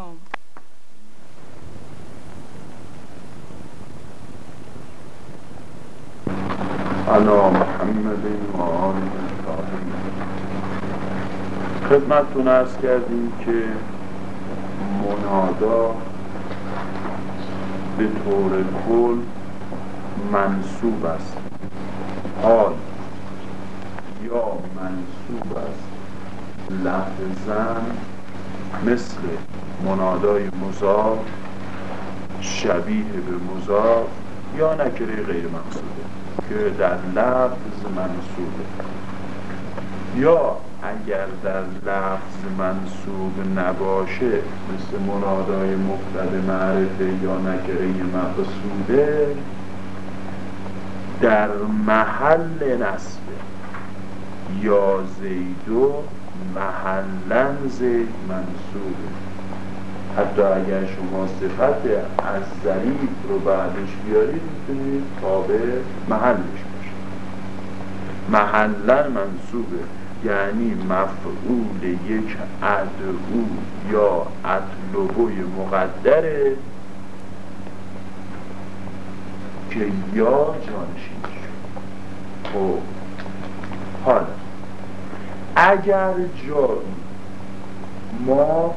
هوم علی محمد و خدمتتون ارز کردیم که منادا به طور کل منصوب است. حال یا منصوب است. لفظن مثل منادای مضاف شبیه به مضاف یا نکره غیر مقصوده که در لفظ منصوبه. یا اگر در لفظ منصوب نباشه مثل منادای مفرد معرفه یا نکره مقصوده در محل نصبه یا زیدو محلن زید منصوبه. حتی اگر شما صفت از ظریف رو بعدش بیارید می‌تونید تابع محلش باشه محلا منصوبه یعنی مفعول یک ادعو یا اطلبوی مقدره که یا جانشین. خب حالا اگر جایی ما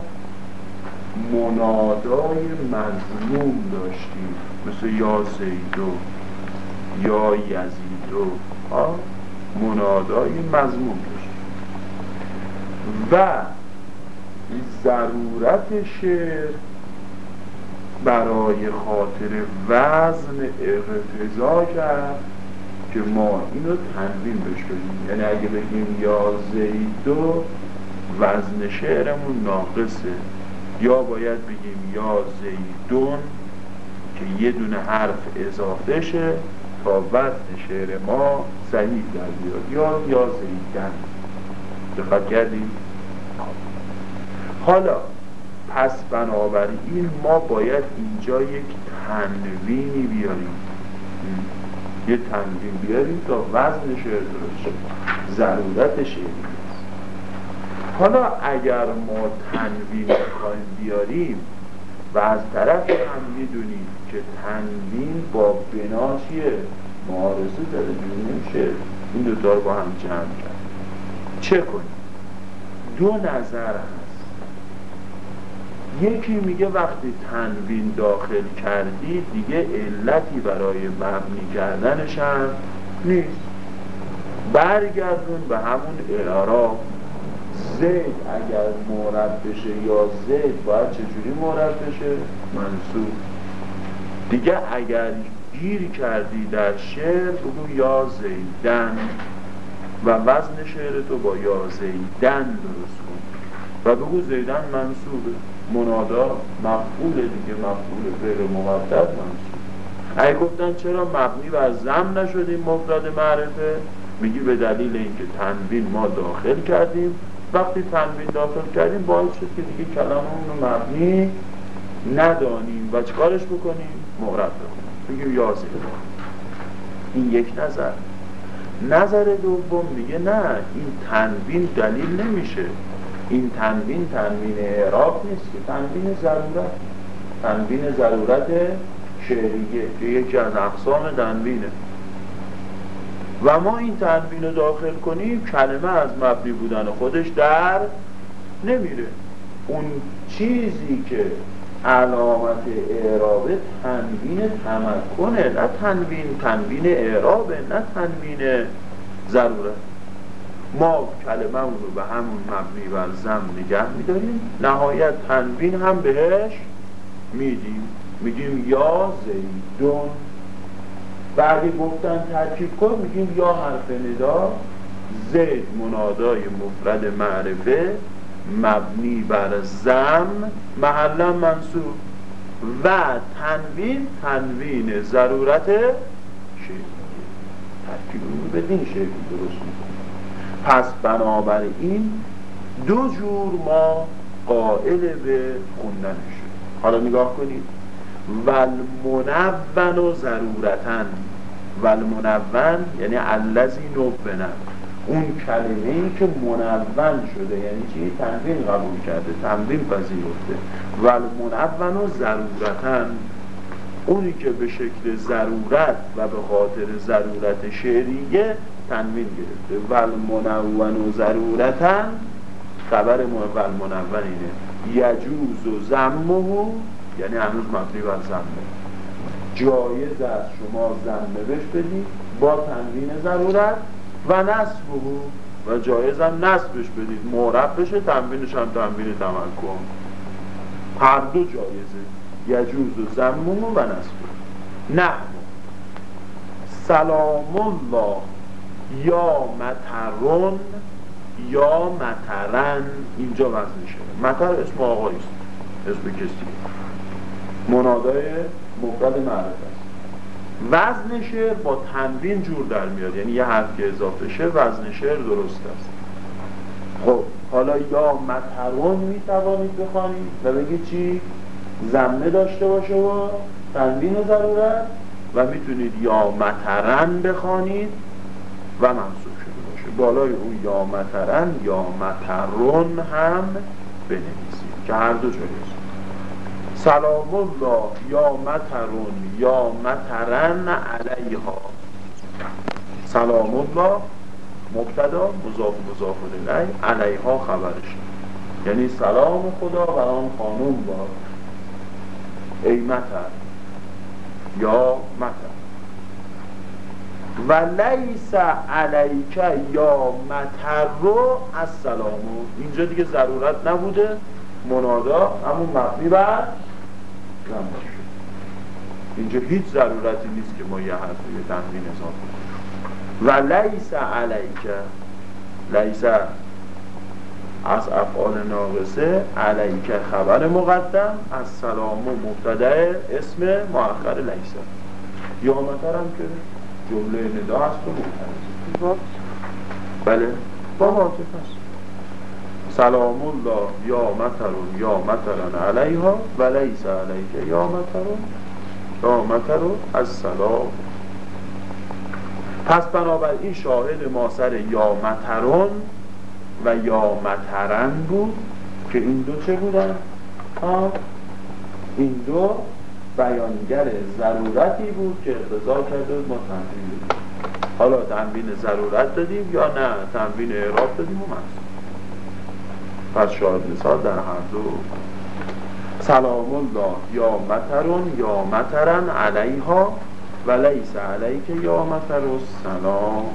منادای مضموم داشتیم مثل یا زیدو یا یزیدو. ها منادای مضموم داشتیم و ضرورت شعر برای خاطر وزن اقتضا کرد که ما اینو بهش بدیم. یعنی اگه بگیم یا زیدو وزن شعرمون ناقصه. یا باید بگیم یا زیدون که یه دونه حرف اضافه شه تا وزن شعر ما صحیح در بیاد. یا یا زیدن. دقت کردیم حالا پس بنابراین ما باید اینجا یک تنوینی بیاریم. یه تنوین بیاریم تا وزن شعر درست ضرورت حالا اگر ما تنوین می‌خوایم بیاریم و از طرف هم می‌دونیم که تنوین با بنا چیه معارضه داره نمیشه. این دوتا رو با هم جمع کرد. چه کنیم؟ دو نظر هست. یکی میگه وقتی تنوین داخل کردی دیگه علتی برای مبنی کردنش هم نیست. برگردون به همون اعراب. زید اگر مورد بشه یا زید باید چجوری مورد بشه؟ منصوب دیگه اگر گیر کردی در شعر بگو یا زیدن. و وزن شعر تو با یا زیدن درست کن. و بگو زیدن منصوبه. منادا مفعول دیگه مفعول غیر مقدر منصوب. اگه گفتن چرا مبنی بر زم نشدیم مفرد معرفه؟ میگی به دلیل اینکه تنوین ما داخل کردیم. وقتی تنوین داخل کردیم باعث شد که دیگه کلاممون رو مبنی ندانیم. و چکارش بکنیم؟ معرب بکنیم. بگیم یازه این یک نظر. نظر دوم میگه نه این تنوین دلیل نمیشه. این تنوین تنوین اعراب نیست که تنوین ضرورت. تنوین ضرورت شعریه. که یکی از اقسام تنوینه و ما این تنوین رو داخل کنیم کلمه از مبنی بودن خودش در نمیره. اون چیزی که علامت اعرابه تنوین تمکنه نه تنوین تنوین اعرابه نه تنوین ضرورت. ما کلمه رو به همون مبنی بر زم نگه میداریم. نهایت تنوین هم بهش میدیم. میگیم یا زیدون بعدی گفتن ترکیب کن میگیم یا حرف ندا زید منادای مفرد معرفه مبنی بر زم محلا منصوب و تنوین تنوین ضرورت ترکیب رو بدین شکل درست می‌کنیم پس بنابراین دو جور ما قائل به خوندنش حالا نگاه کنید. والمنون و ضرورتن والمنون یعنی الذی نبنه اون کلمه ای که منون شده یعنی چی؟ تنوین قبول کرده تنوین پذیرفته. و منون و ضرورتا. اونی که به شکل ضرورت و به خاطر ضرورت شعریه تنوین گرفته. ول منون و ضرورتا. خبر ول منون اینه. یجوز و زمه یعنی هنوز مبنی بر زمه جایز است شما زمه بش بدید با تنوین ضرورت و نصبه و جایز هم نصبش بدید معرب بشه تنوینش هم تنوین تمکن. هر دو جایزه یجوز و زمون و نصبه نه. سلام الله. یا مترون یا مترن. اینجا وزن شده متر اسم آقایی است اسم کسی. منادای مفرد معرفت وزن شعر با تنوین جور در میاد. یعنی یه حرف که اضافه شه وزن شعر درست است. خب حالا یا مترون می‌توانید بخوانید و بگید چی؟ زمه داشته باشه و تنوین ضرورت و می‌تونید یا مترن بخوانید و منصوب شده باشه. بالای اون یا مترن یا مترون هم بنویسید که هر دو جایی سلام الله یا مترون یا مترن علیها. سلام الله مبتدا مضاف مضاف الیه علیها خبرش. یعنی سلام خدا بر آن خانم با ای متر یا متر و لیس علیک یا متر رو از سلامو اینجا دیگه ضرورت نبوده. منادا همون مبنی بر اینجا هیچ ضرورتی نیست که ما یه حرف یه تنظیم اضافه کنیم. و لیس علیک لیس از افعال ناقصه علیک خبر مقدم از سلام و مبتده اسم مؤخر لیس. یا هم که جمله ندا هست و مبتده بله. با واقف هست سلام الله یا مترون یا مترن علیها و لیس علیک یا مترون یا مترون از سلام پس بنابراین شاهد ما سر یا مترون و یا مترن بود که این دو چه بودن؟ این دو بیانگر ضرورتی بود که اقتضا کرده ما تنبین حالا تنبین ضرورت دادیم یا نه؟ تنبین اعراب دادیم و پس شاهد مثال در هر دو. سلام الله یا مترون یا مترن علیها و لیس علیک یا متر سلام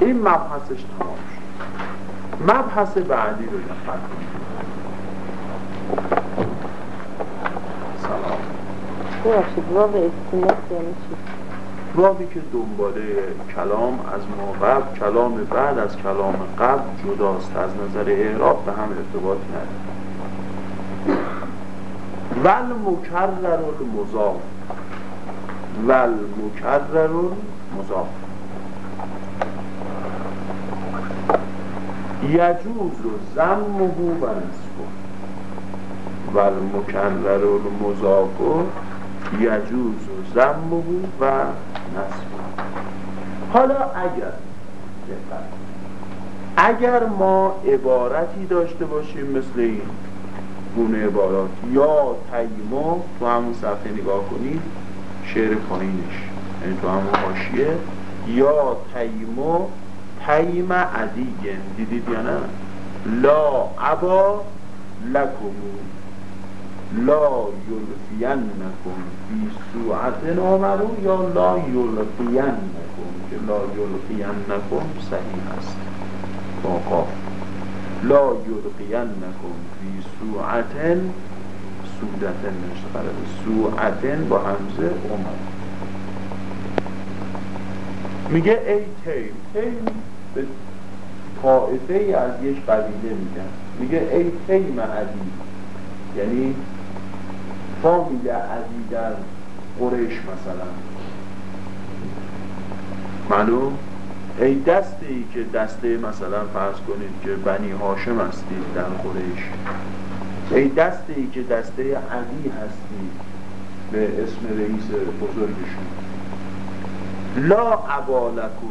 این مبحثش تمام شد. مبحث بعدی رو دقت سلام. ببخشید واو استیناس یعنی چی؟ واوی که دنباله کلام از ما قبل کلام بعد از کلام قبل جداست از نظر اعراب به هم ارتباط نداره ول مکرر المضاف ول مکرر المضاف یجوز و زمه و ول مکرر المضاف یجوز و زمه و حالا اگر اگر ما عبارتی داشته باشیم مثل این گونه عبارات یا تیمو تو همون صفحه نگاه کنید شعر پایینش یعنی تو همون حاشیه یا تیمو تیم عدیگن دیدید یا نه؟ لا عبا لکمو لا یلقینکم فی سوعت آمرو یا لا یلقینکم که لا یلقینکم صحیح است. با لا یلقینکم فی سوعت سودتن نشتره سوعتن با همزه اومد میگه ای تیم تیم به طائفه از یک قبیله میگن. میگه ای تیم عدید یعنی فامیل عدی در قریش مثلا. معلوم؟ ای دسته ای که دسته مثلا فرض کنید که بنی هاشم هستید در قریش. ای دسته ای که دسته عدی هستید به اسم رئیس بزرگشون. لا عبالکمو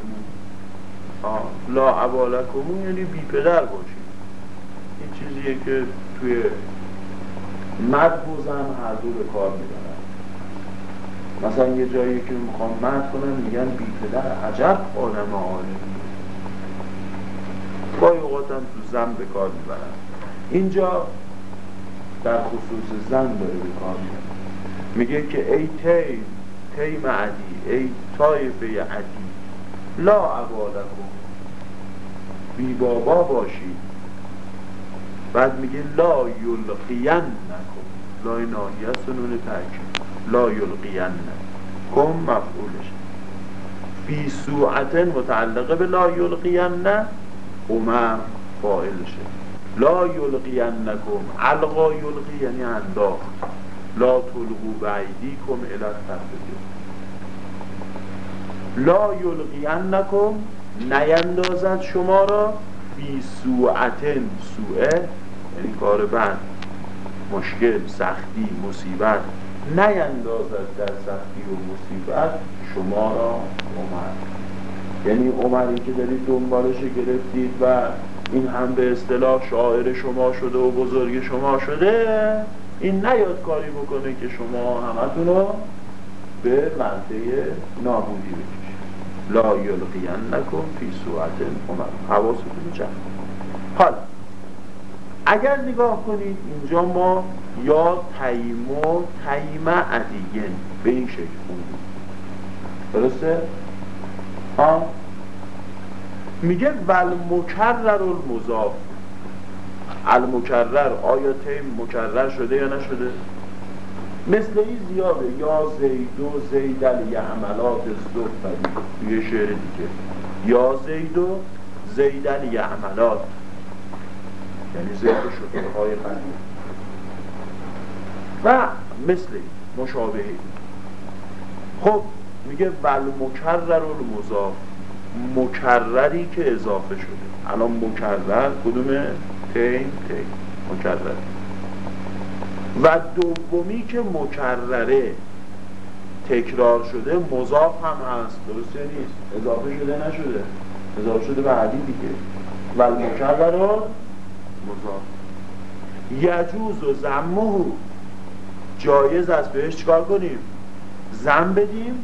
لا عبالکمو یعنی بی پدر باشید. این چیزیه که توی مد و زن هر دو به کار می‌برن. مثلا یه جایی که می‌خوام مد کنم میگن بی پدر عجب آدم عالمی گاهی اوقات هم تو زن به کار می‌برن. اینجا در خصوص زن داره به کار می‌برن میگه که ای تیم تیم عدی ای طایفه عدی لا عبادکم. بی بابا باشید. بعد میگه لا یلقین نکن لا ناهی است و نون ترکیب لا یلقین کم مفعولش. فی سوعتن متعلقه به لا یلقین نه عمر فائلشه لا یلقین نکم علقا یلقی یعنی انداخت. لا تلقو بعیدی کم تفته لا یلقین نکم نیندازد شما را. بی سوعتن سوعه یعنی کار بد مشکل سختی مصیبت نیندازد در سختی و مصیبت شما را عمر. یعنی عمری که دارید دنبالش گرفتید و این هم به اصطلاح شاعر شما شده و بزرگ شما شده این نیاد کاری بکنه که شما همتون رو به منطقه نابودی بکشید. لا یلقین نکن فی سوعت عمر. حواستون جمع حالا اگر نگاه کنید اینجا ما یا تیم و تیم عدیین به این شکل. خوندیم درسته؟ ها؟ میگه ول مکرر المضاف المکرر آیا تیم مکرر شده یا نشده؟ مثل این زیاده یا زید و زیدل یعملات زفتری توی شعر دیگه. یا زید و زیدل یعملات یعنی زید شطورهای قدیم و مثل مشابهی. خب میگه ول مکرر المضاف. مکرری که اضافه شده. الان مکرر کدومه؟ تین تین. مکرر. و دومی که مکرره تکرار شده مضاف هم هست. درسته نیست؟ اضافه شده نشده. اضافه شده به عدی دیگه. و مکرر مضاف یجوز و زمه جایز است بهش چکار کنیم؟ زم بدیم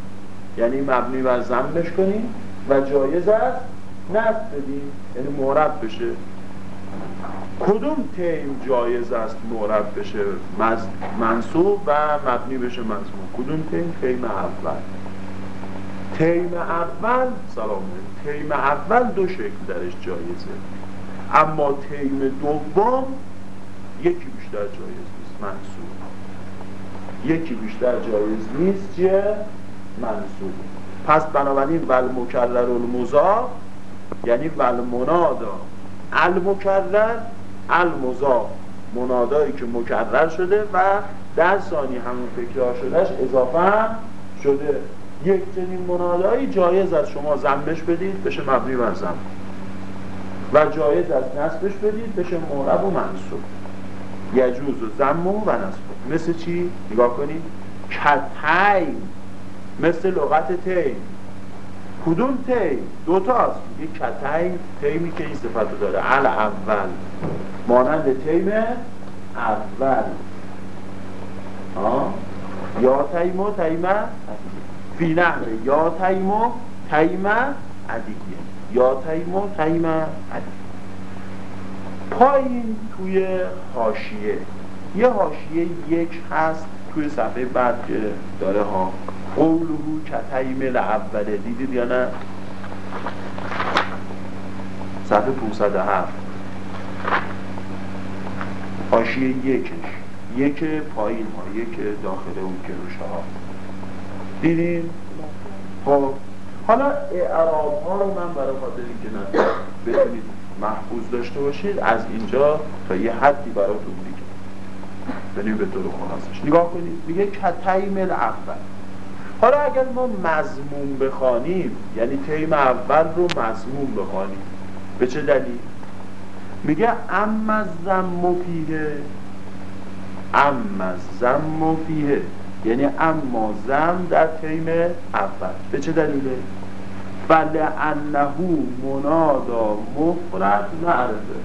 یعنی مبنی بر زمش کنیم و جایز است نصب بدیم یعنی معرب بشه. کدوم تیم جایز است معرب بشه؟ منصوب و مبنی بشه منصوب. کدوم تیم؟ تیم اول. تیم اول سلام. تیم اول دو شکل درش جایزه. اما تیم دوم یکی بیشتر جایز نیست منصوب یکی بیشتر جایز نیست چیه؟ منصوب پس بنابراین ول مکرر المضاف یعنی ول منادا المکرر المضاف منادایی که مکرر شده و در ثانی همون تکرار شدهش اضافه شده. یک چنین منادایی جایز از شما زمش بدید بشه مبنی بر زم و جایز از نصبش بدید بشه معرب و منصوب. یجوز و زم و نصب. مثل چی؟ نگاه کنید. کتین. مثل لغت تیم کدوم تیم؟ دوتاست یه کتین تیمی که این صفت داره. عل اول مانند تیم اول. آه. یا تیم و تیم فی نحوه. یا تیم و تیم عدیه. یا تیم و تیم پایین توی حاشیه. یه حاشیه یک هست توی صفحه بعد که داره ها. قولهو کتیم اوله دیدید یا نه؟ صفحه 507 حاشیه یکش. یک پایین ها. یک داخل اون کروشه ها دیدین؟ خب. حالا اعراب ها رو من برای خاطر اینکه بتونید محفوظ داشته باشید. از اینجا تا یه حدی براتون میگم یعنی به طور خلاصش. نگاه کنید میگه کتیم اول حالا اگر ما مضمون بخوانیم یعنی تیم اول رو مضمون بخوانیم. به چه دلیل؟ میگه اما زم فیه. اما زم فیه. یعنی اما زم در تیم اول. به چه دلیله؟ انهو منادا مفرد معرفه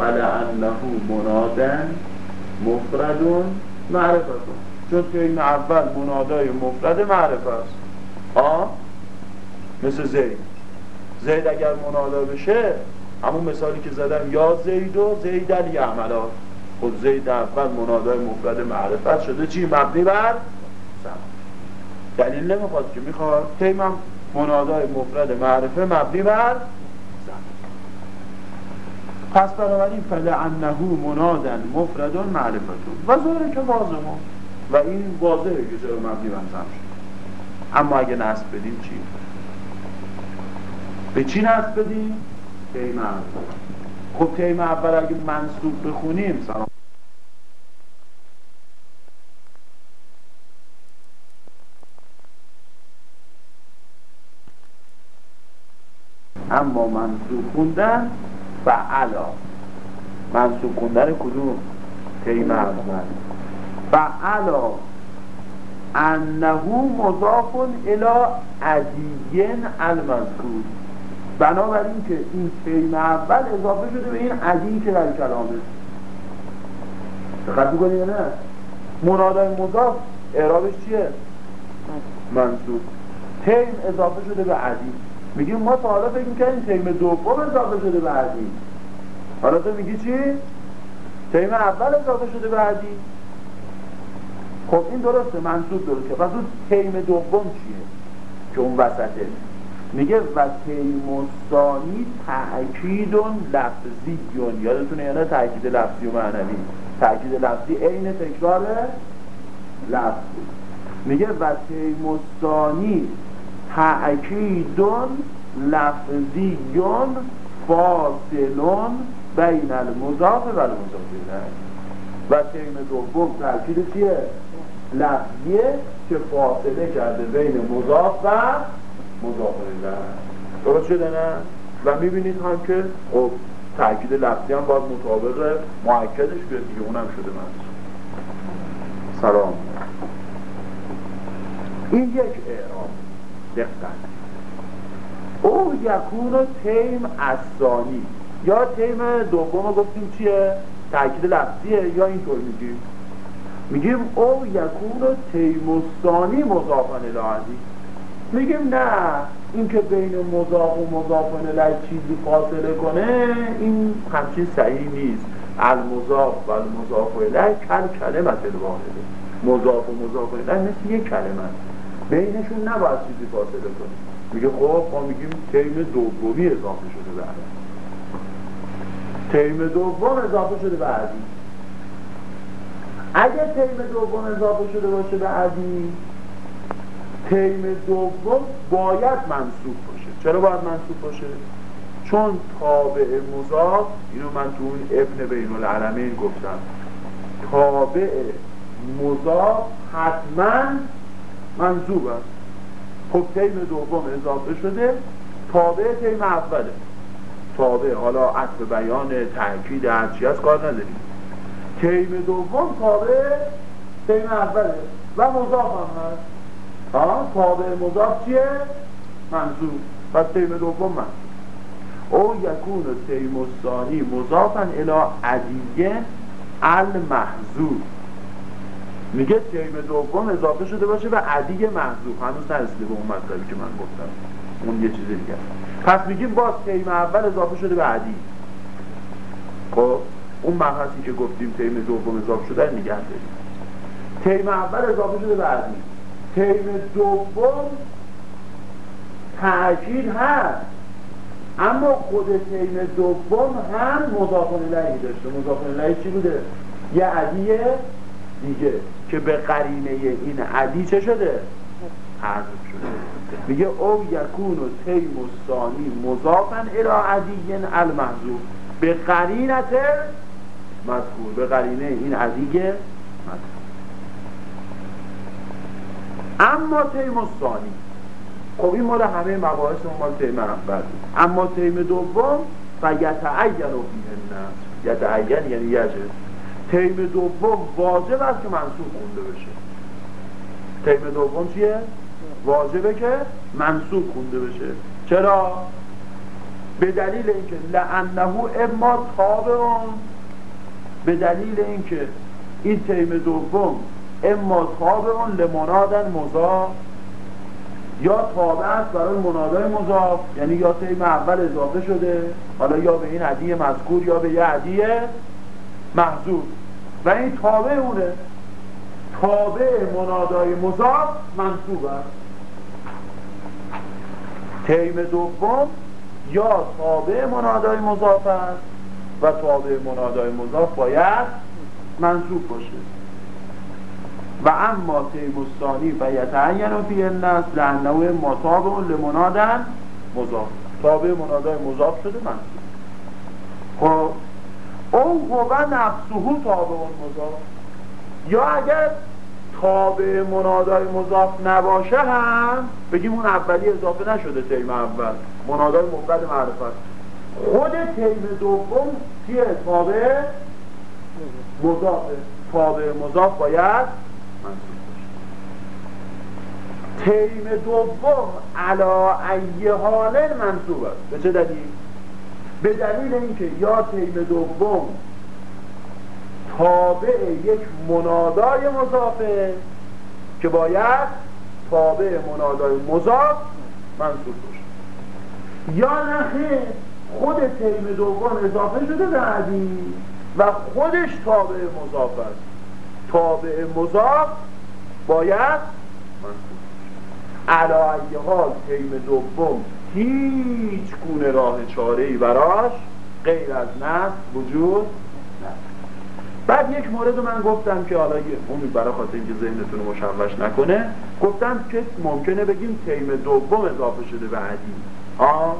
انهو منادن مفردون معرفتون چون تیم اول منادای مفرد معرفه است. آه مثل زید. زید اگر منادا بشه همون مثالی که زدم یا زید و زید یعملا خود زید اول منادای مفرد معرفت شده. چی؟ مبنی بر دلیل نمی‌خواد که می‌خواد. تیمم منادای مفرد معرفه مبنی بر پس بنابراین فل انهو منادن مفردون معرفتون. و ظاهره که واضحه. و این واضحه که چرا مبنی بر شد. اما اگه نصب بدیم چی؟ به چی نصب بدیم؟ تیم اول. خب تیم اول اگه منصوب بخونیم سلام. اما منصوب خوندن فعلا. منصوب خوندن کدوم؟ تیم اول فعلا. انهو مضاف الى عدیین المذکور. بنابراین که این تیم اول اضافه شده به این عدی که در کلامه. دقت می‌کنی نه؟ مرادای مضاف اعرابش چیه؟ منصوب. تیم اضافه شده به عدی. میگیم ما تا حالا فکر می‌کنیم تیم دوم اضافه شده به حالا تو میگی چی؟ تیم اول اضافه شده به عدی خب این درسته منصوب درسته پس اون تیم دوم چیه؟ که اون وسطه. میگه و تیمستانی تأکیدون لفظیون یادتونه یا نه؟ تأکید لفظی و معنوی. تأکید لفظی عین تکرار لفظ. میگه و تیمستانی تأکیدون لفظیون فاصلون بین المضاف و المضاف و تیم دوم تأکید چیه؟ لفظیه که فاصله کرده بین مضاف و مضاف درست شده نه؟ و می‌بینید هم که خب تأکید لفظی هم باید مطابق معکدش بیاد دیگه اونم شده من سلام. این یک اعراب. دقت. او یکون تیم اصانی یا تیم دوم گفتیم چیه؟ تأکید لفظیه. یا اینطور میگیم؟ میگیم او یکون و تیمستانی مضافن الهی. میگیم نه این که بین مضاف و مضافن الهی چیزی فاصله کنه این همچین صحیح نیست. المضاف و المضاف الهی کل کلمت الواحده. مضاف و مضاف الهی مثل یک کلمه بینشون نباید چیزی فاصله کنه. میگه خب ما میگیم تیم دومی اضافه شده به تیم دوم اضافه شده به عدی اگه تیم دوم اضافه شده باشه به عدی تیم دوم باید منصوب باشه. چرا باید منصوب باشه؟ چون تابع مضاف اینو من تو اون ابن بین العالمین گفتم. تابع مضاف حتما منصوب است. خب تیم دوم اضافه شده تابع تیم اوله. تابع حالا عطف بیان تاکید هرچی از کار نداریم. تیم دوم تابع تیم اوله و مضاف هم هست. ها تابع مضاف چیه؟ منظور. پس تیم دوم منظور او یکون تیم الثانی مضافن الى عدیه المحذور میگه تیم دوم اضافه شده باشه و عدی محذوف هنوز نرسیده به اون مطلبی که من گفتم. اون یه چیز دیگه. پس میگیم باز تیم اول اضافه شده به عدی. خب اون مبحثی که گفتیم تیم دوم اضافه شده نگه داریم. تیم اول اضافه شده به عدی. تیم دوم تأکید هست. اما خود تیم دوم هم مضافن الهی داشته. مضافن الهی چی بوده؟ یه عدی دیگه که به قرینه این عدی چه شده؟ حذف شده. میگه او یکون و تیم و ثانی مضافن الى عدی به قرینت مذکور. به قرینه این عدی مذکور. اما تیم و ثانی. خب این مال همه مباحث مال تیم اول. اما تیم دوم و یتعین و فیه النصر یتعین یعنی یجب تیم دوم واجب است که منصوب خونده بشه تیم دوم چیه؟ واجبه که منصوب خونده بشه چرا؟ به دلیل اینکه لعنه اما تابعون به دلیل اینکه این تیم دوم اما تابعون لمنادن مضاف یا تابع است برای منادای مضاف یعنی یا تیم اول اضافه شده حالا یا به این عدیه مذکور یا به یه عدیه محضور. و این تابع اونه. تابع منادای مضاف منصوب است. تیم دوم یا تابع منادای مضاف است و تابع منادای مضاف باید منصوب باشه. و اما تیمستانی و یتعین فی الناس لانه مطابع لمنادن مضاف. تابع منادای مضاف شده منصوب. خب او هو نفسه تابع مضاف. یا اگر تابع منادای مضاف نباشه هم بگیم اون اولی اضافه نشده تیم اول. منادای مفرد معرفت. خود تیم دوم چیه؟ تابع مضافه تابع مضاف باید منصوب تیم دوم علا ای حال منصوب است. به چه دلیل؟ به دلیل اینکه یا تیم دوم تابع یک منادای مضافه که باید تابع منادای مضاف منصوب باشه یا نخیر خود تیم دوم اضافه شده به عدی و خودش تابع مضاف است. تابع مضاف باید منصوب علایه حال تیم دوم هیچ گونه راه چاره ای براش غیر از نصب وجود بعد یک مورد من گفتم که حالا اون برای خاطر اینکه ذهنتون رو مشوش نکنه گفتم که ممکنه بگیم تیم دوم اضافه شده به عدی. آه.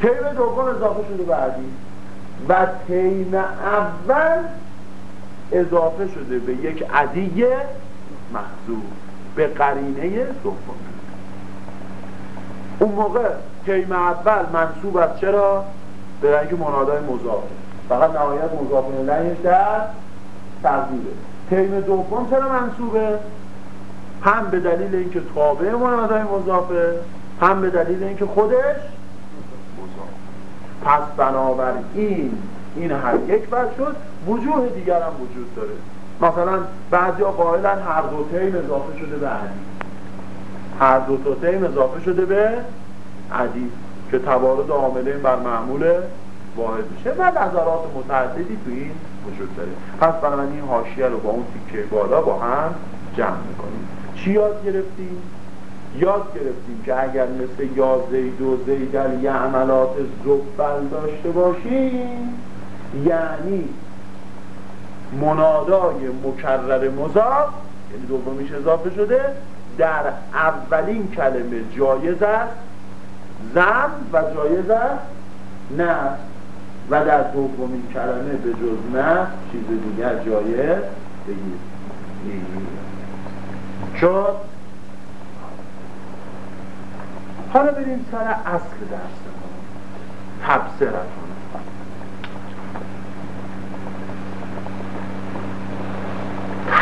تیم دوم اضافه شده به و تیم اول اضافه شده به یک عدی محضور به قرینه دوم. اون موقع تیم اول منصوب است چرا؟ به رنگ منادای مضاف. فقط نهایت مضاف الیهش در تقدیره. تیم دوم چرا منصوبه؟ هم به دلیل اینکه تابع منادای مضافه هم به دلیل اینکه خودش مضاف. پس بنابراین این هر یک بر شد. وجوه دیگر هم وجود داره. مثلا بعضی ها قائلن هر دو تیم اضافه شده به عدی هر دو تا تیم اضافه شده به عدی که توارد عاملین بر معمول واحد میشه و نظرات متعددی تو این وجود داره پس بنابراین این حاشیه رو با اون تیکه بالا با هم جمع می‌کنیم چی یاد گرفتیم؟ یاد گرفتیم که اگر مثل یا زید و زیدل یه عملات زبل داشته باشیم یعنی منادای مکرر مضاف یعنی دومیش اضافه شده در اولین کلمه جایز است زم و جایز است نه. و در دومین کلمه به جز نه چیز دیگر جایز بگیر شد حالا بریم سر اصل درس تبصرتون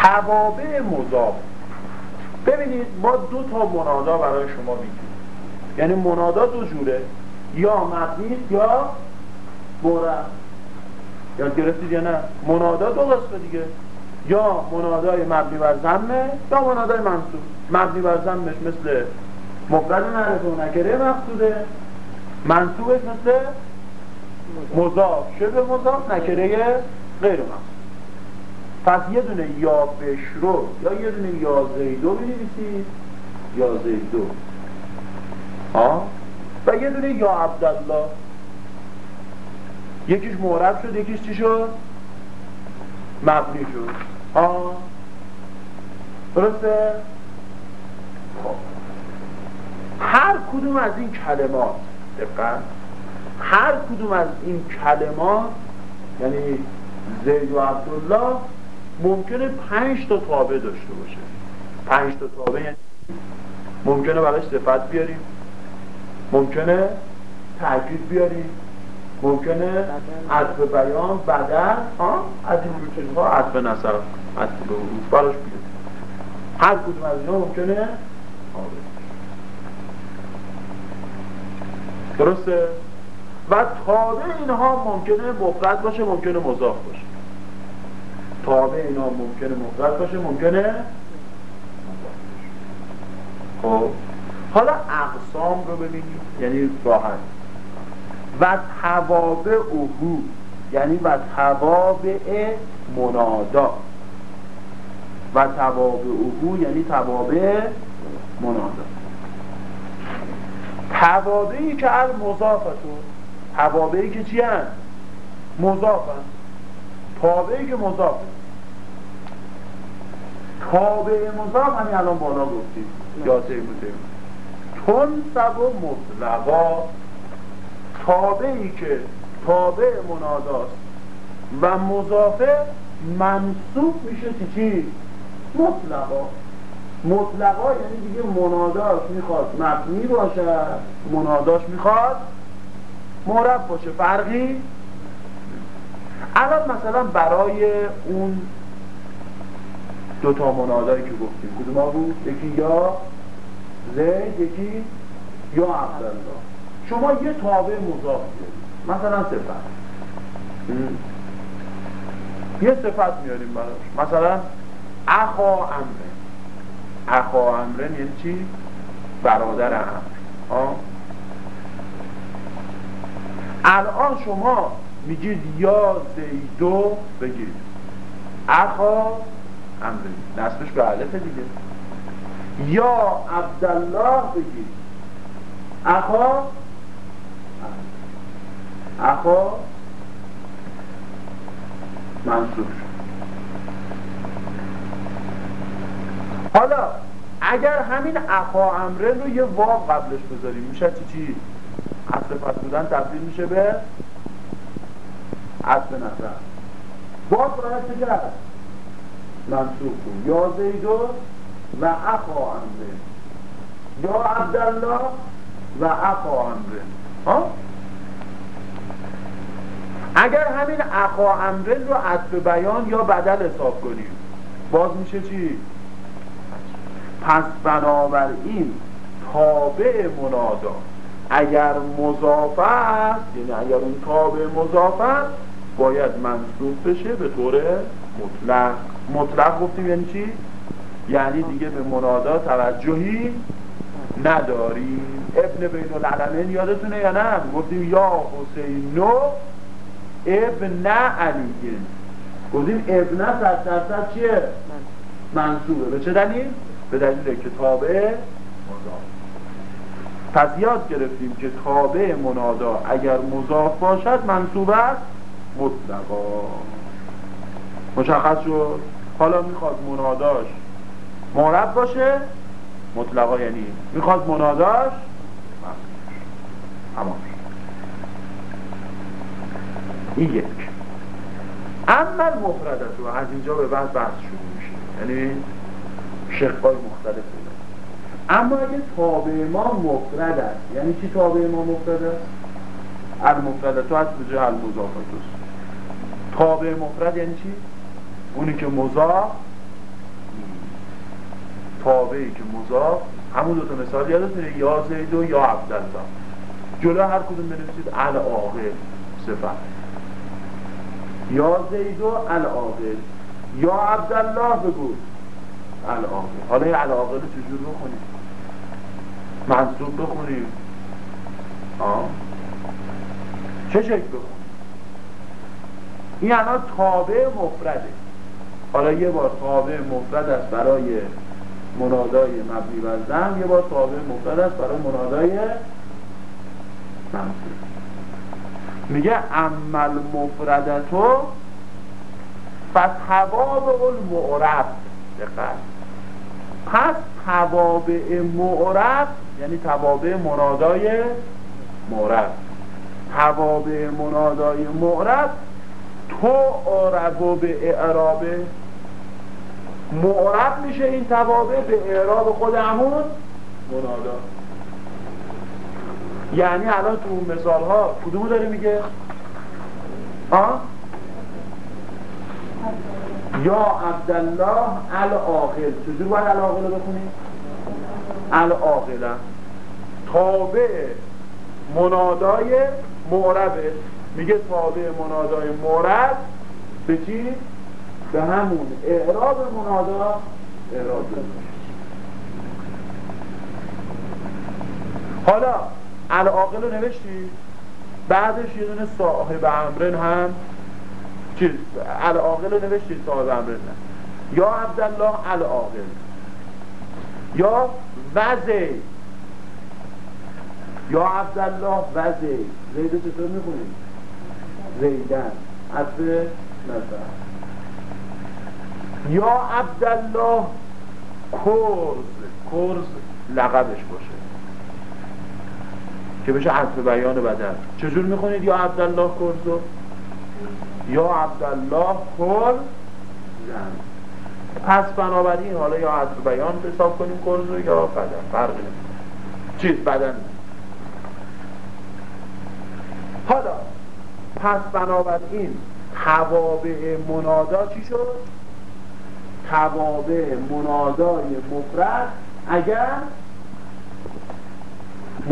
توابع مضاف. ببینید ما دو تا منادا برای شما میگیم یعنی منادا دو جوره. یا مبنی یا مورد یاد گرفتید یا نه؟ منادا دو قسمه دیگه. یا منادای مبنی بر زمه یا منادای منصوب. مبنی بر زمش مثل مفرد معرفه و نکره مقصوده. منصوبش مثل مضاف. شبه مضاف نکره غیر مقصود. پس یه دونه یا بشرو یا یه دونه یا زیدو بنویسید. یا زیدو ها؟ و یه دونه یا عبدالله. یکیش معرب شد یکیش چی شد؟ مبنی شد. ها؟ درسته؟ خب. هر کدوم از این کلمات دقت هر کدوم از این کلمات یعنی زید و عبدالله ممکنه پنج تا تابع داشته باشه. پنج تا تابع یعنی ممکنه براش صفت بیاریم. ممکنه تاکید بیاریم. ممکنه عطف بیان بدن از این چیزها عطف نصر عطف به حروف براش بیاریم. هر کدوم از اینا ممکنه درسته؟ و تابع اینها ممکنه مفرد باشه ممکنه مضاف باشه. تابع اینا ممکنه مفرد باشه ممکنه خب. حالا اقسام رو ببینید یعنی راحت. و توابع اوهو یعنی و توابع منادا. و توابع اوهو یعنی توابع منادا. توابعی که از مضافتون توابعی که چی هست؟ مضاف هست تابعی که مضاف تابع مضاف همین الان بالا گفتیم. یا تیمو تنصب و مطلقا تابعی که تابع مناداست و مضافه منصوب میشه چی؟ مطلقا. مطلقا یعنی دیگه مناداش می‌خواد مبنی باشه. مناداش می‌خواد معرب باشه. فرقی؟ الان مثلا برای اون دوتا منادایی که گفتیم. کدوم بود؟ یکی یا زید یکی یا عبدالله. شما یه تابع مضاف مثلا صفت. یه صفت میاریم براش. مثلا اخا امره اخا امره یعنی چی؟ برادر امر. الان شما میگید یا زیدو بگید. اخا امره نصبش به علفه دیگه. یا عبدالله بگید. اخا؟ اخا؟ منصوب حالا اگر همین اخا امره رو یه واو قبلش بذاریم میشه چی چی؟ اصل پس بودن تبدیل میشه به اصل نظر. باز باید چه؟ منصوب کن یا زیدو و اخا امره یا عبدالله و اخا امره ها؟ اگر همین اخا امره رو عطف بیان یا بدل حساب کنیم. باز میشه چی؟ پس بنابراین تابع منادا. اگر مضافه است یعنی اگر اون تابع مضافه است باید منصوب بشه به طور مطلق. مطلق گفتیم یعنی چی؟ یعنی دیگه به منادا توجهی نداریم ابن بین العلمین یادتونه یا نه؟ گفتیم یا حسینو ابن علیه گفتیم ابن صد درصد چیه؟ منصوبه به چه دلیل؟ به دلیل که تابع پس یاد گرفتیم که تابع منادا اگر مضاف باشد منصوب است مطلقا مشخص شد حالا می‌خواد مناداش معرب باشه؟ مطلقا یعنی می‌خواد مناداش؟ اما این یک. اما مفردت رو از اینجا به بعد بحث شروع میشه. یعنی شقای مختلف. اما اگه تابع ما مفرد است یعنی چی تابع ما مفرد است؟ المفردت هست به جای المضافت است؟ تابع مفرد یعنی چی؟ اونی که مضاف تابعی که مضاف همون دو تا مثال یادتونه یا زید و یا عبدالله. جلو هر کدوم بنویسید العاقل صفت. یا زید و العاقل. یا عبدالله بگو العاقل. حالا یه العاقل چجور بخونیم؟ منصوب بخونیم. آه. چه شکل بخونیم؟ این الان تابع مفرده. حالا یه بار تابع مفرد است برای منادای مبنی و زم یه بار تابع مفرد است برای منادای منصوب میگه عمل مفردتو فتوابع المعرب. دقت. پس توابع معرب یعنی توابع منادای معرب. توابع منادای معرب تو عربو به اعرابه معرب میشه این توابع به اعراب خود همون منادا یعنی الان تو اون مثال ها کدومو داره میگه؟ ها؟ یا عبدالله العاقل چجور باید العاقل رو بخونیم؟ العاقله تابع منادای معربه میگه تابع منادای معرب به چی؟ به همون اعراب منادا اعراب حالا العاقل رو نوشتی؟ بعدش یه دونه صاحب امرن هم چیز العاقل رو نوشتی؟ صاحب امرن هم یا عبدالله العاقل یا وزی یا عبدالله وزی. زید چطور می‌خونیم زیدن. عطف نظر یا عبدالله کرز کرز لقبش باشه. که بشه عطف بیان بدن. چجور می‌خونید یا عبدالله کرزو یا عبدالله کرز. پس بنابراین حالا یا عطف بیان حساب کنیم کرزو یا بدن. فرق چیز بدن. حالا پس بنابراین توابع منادا چی شد؟ توابع منادای مفرد اگر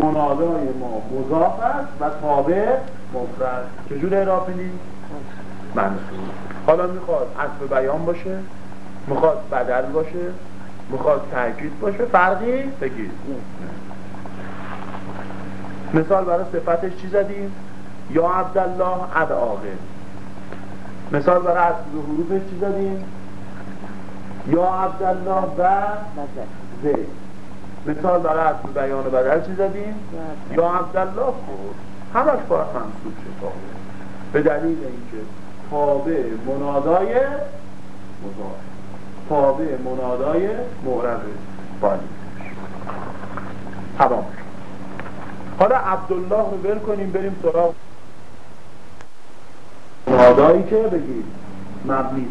منادای ما مضاف است و تابع مفرد چجور اعراب میدیم؟ منصوب حالا می‌خواد عطف بیان باشه می‌خواد بدل باشه می‌خواد تاکید باشه فرقی بگید مثال برای صفتش چی زدیم؟ یا عبدالله العاقل مثال برای عطف حروفش چی زدیم؟ یا عبدالله و زید. مثال برای عطف بیان بدل چی زدیم؟ یا عبدالله خود. همش باید منصوب شد به دلیل اینکه تابع منادای مضاف. تابع منادای معرب باید تمام. حالا عبدالله رو ول کنیم بریم سراغ منادایی که بگید مبنی.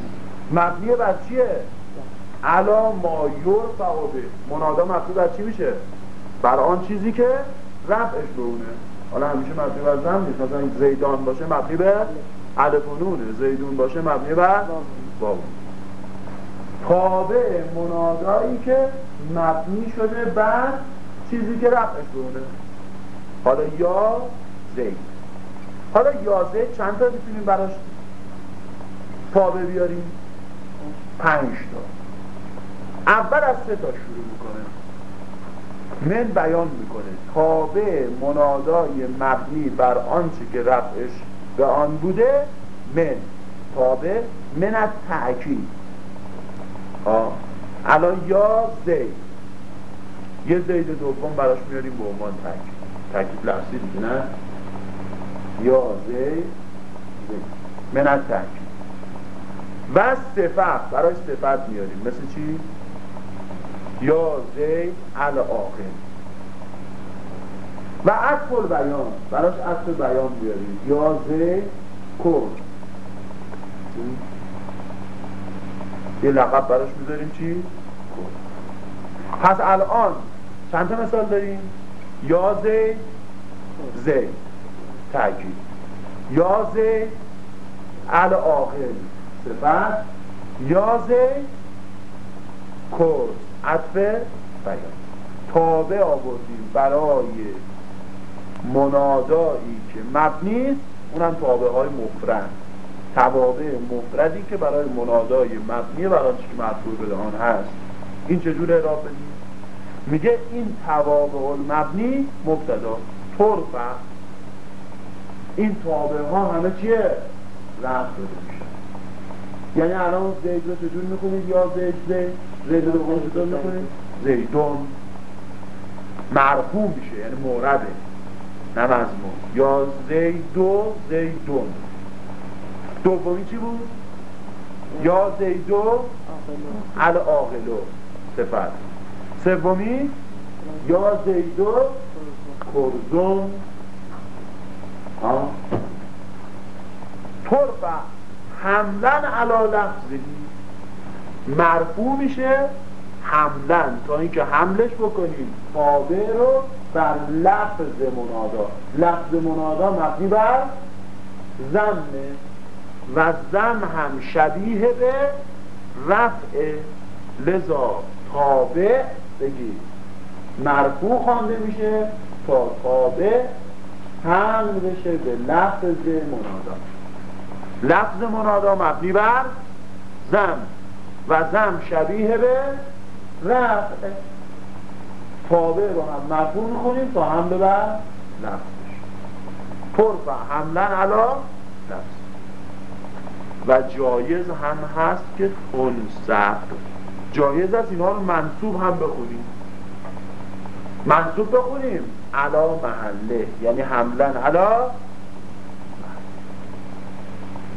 مبنی بر چیه؟ علا ما یرفع به منادا مبنی بر چی میشه؟ بر آن چیزی که رفعش به اونه حالا همیشه مبنی بر زم نیست. مثلا زیدان باشه مبنی به الف و نونه. زیدون باشه مبنی واو. تابع منادایی که مبنی شده بر چیزی که رفعش به اونه حالا یا زید. حالا یا زید چند تا می‌تونیم براش تابع بیاریم؟ پنج تا. اول از سه تا شروع می‌کنه. من بیان می‌کنه. تابع منادای مبنی بر آنچه که رفعش به آن بوده من. تابع من از تأکید. الان یا زید. یه زید دوم براش میاریم به عنوان تأکید. تأکید لحظی دیگه نه؟ یا زید. من از تأکید. و صفت. براش صفت میاریم. مثل چی؟ یا زید الآخر و عطف بیان براش عطف بیان بیاریم یا زید کن. یه لقب براش می‌ذاریم چی؟ پس الان چند تا مثال داریم؟ یا زید زید. تاکید یا زید الآخر صفت. یا زید کرد عطف بیان. تابع آوردیم برای منادایی که مبنی است اونم تابع های مفرد. توابع مفردی که برای منادای مبنی برای چی که مطلوب به آن هست. این چجور اعراب بدیم میگه این توابع المبنی مبتدا طرفه. این تابع ها همه چیه؟ رفت بده میشه. یعنی الان زید رو چجور می‌خونید یا زید زید؟ زید زیدون مرفوع میشه یعنی مورده نه مضمون. یا زیدو زیدون. دومی چی بود؟ یا زیدو العاقلو صفت. سومی؟ یا زیدو کرزون. طرفه حملن علا لفظی. مرفوع میشه حملن. تا اینکه حملش بکنیم تابع رو بر لفظ منادا. لفظ منادا مبنی بر زمه و زم هم شبیه به رفع لذا تابع بگید مرفوع خوانده میشه تا تابع حمل بشه به لفظ منادا. لفظ منادا مبنی بر زم و زم شبیه به رفع. تابع رو هم مرفوع می‌خونیم تا هم ببر لفظش پرفع حملا علا لفظ و جایز هم هست که تنصب جایز است اینها رو منصوب هم بخونیم. منصوب بخونیم. علا محله. یعنی حملا علا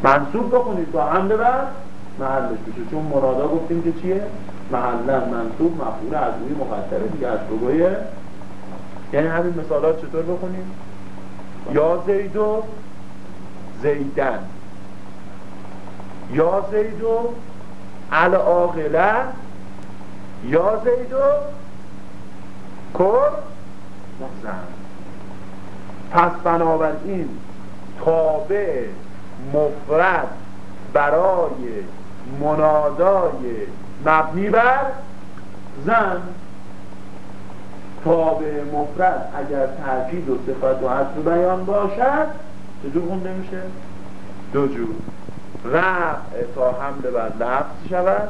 منصوب بخونید تا حمله بر محلش بشه چون مرادا گفتیم که چیه؟ محلا منصوب مفعول از روی مقدره دیگه از بگویه یعنی همین مثالات چطور بخونیم؟ یا زیدو زیدن. یا زیدو العاقله یا زیدو کر زن پس بنابراین تابع مفرد برای منادای مبنی بر زن. تابع مفرد اگر ترکیب و صفت و حد بیان باشد چجور خونده میشه؟ دو جور. رفع تا حمله بر لفظ شود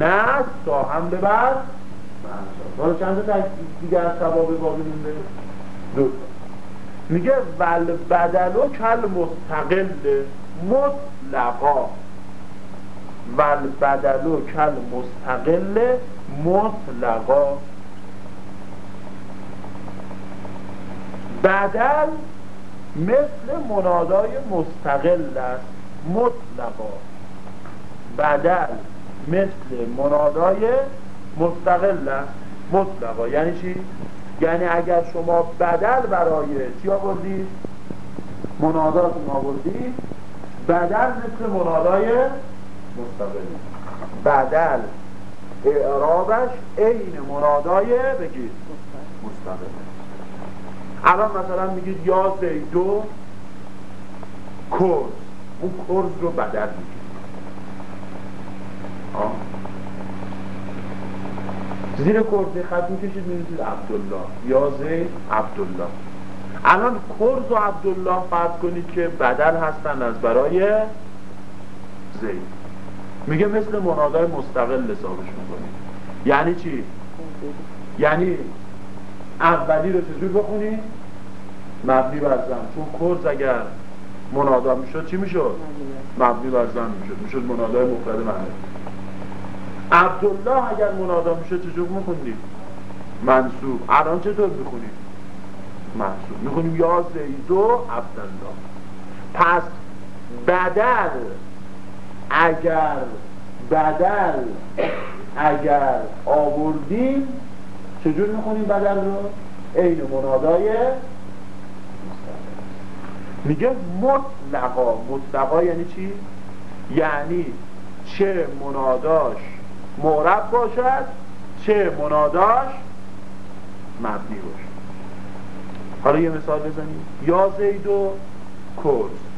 نه تا حمله بر حالا چند تا دیگر از سباب باقی مونده؟ دو میگه ول بدلو کل مستقل مطلقا. ول بدلو کل مستقل مطلقا بدل مثل منادای مستقل است مطلقا بدل مثل منادای مستقل است مطلقا یعنی چی؟ یعنی اگر شما بدل برای چی آوردید؟ مناداتون آوردید بدل مثل منادای مستقل. بدل اعرابش عین منادای بگید. مستقل. الان مثلا میگید یا زیدو کرز. اون کرز رو بدل میگید. زیر کرز خط می‌کشید می‌رسید عبدالله. یا زید عبدالله. الان کرز و عبدالله فرض کنید که بدل هستن از برای زید. میگه مثل منادای مستقل حسابش می‌کنید یعنی چی؟ یعنی اولی رو چجور بخونی؟ مبنی بر زن چون کرز اگر منادا می‌شد چی می‌شد؟ مبنی بر زن می‌شد می‌شد منادای مفرد معنی عبدالله اگر منادا می‌شد چجور میخوندیم؟ منصوب الان چطور می‌خونیم؟ منصوب می‌خونیم یا زیدو عبدالله پس بدل اگر بدل اگر آوردیم چجور می‌خونیم بدل رو؟ عین منادای میگه مطلقا مطلقا یعنی چی؟ یعنی چه مناداش معرب باشد چه مناداش مبنی باشد حالا یه مثال بزنیم یا زیدو کرز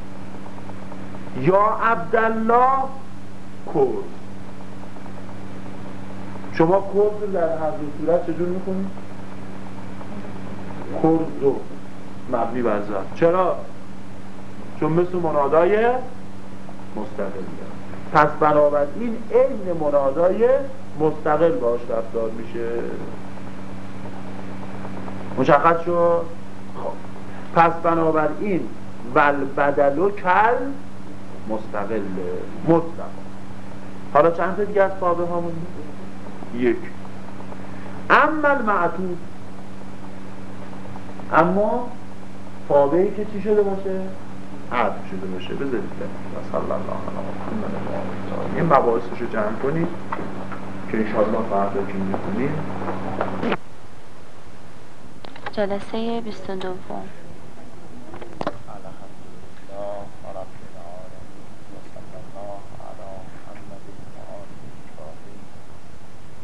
یا عبدالله کرز شما کرز در هر دو صورت چجور می‌کنید؟ کرز مبنی بر چرا؟ چون مثل منادای مستقل پس بنابراین عین منادای مستقل باش رفتار میشه. مشخص شد؟ خب. پس بنابراین ول بدلو کل مستقل مطلق. حالا چند تا دیگه از تابع همون یک. اما المعتود اما تابعی که چی شده باشه؟ عرض شده باشه. بذارید صلی الله علیه محمد این مباحثش رو جمع کنید که انشاءالله فردا که می‌کنیم جلسه 22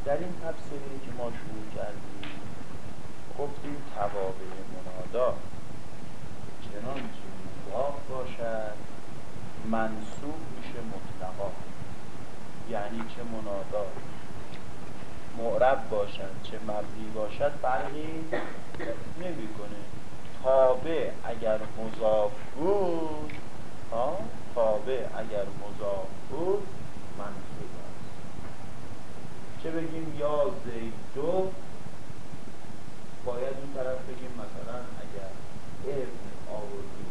در این تفسیری که ما شروع کردیم گفتیم توابع منادا چنان مضاف باشد منصوب میشه مطلقا یعنی چه منادا معرب باشد چه مبنی باشد فرقی نمی‌کنه. تابع اگر مضاف بود ها؟ تابع اگر مضاف بود منصوب است. چه بگیم؟ یا زیدون باید این طرف بگیم مثلا اگر علم آوردیم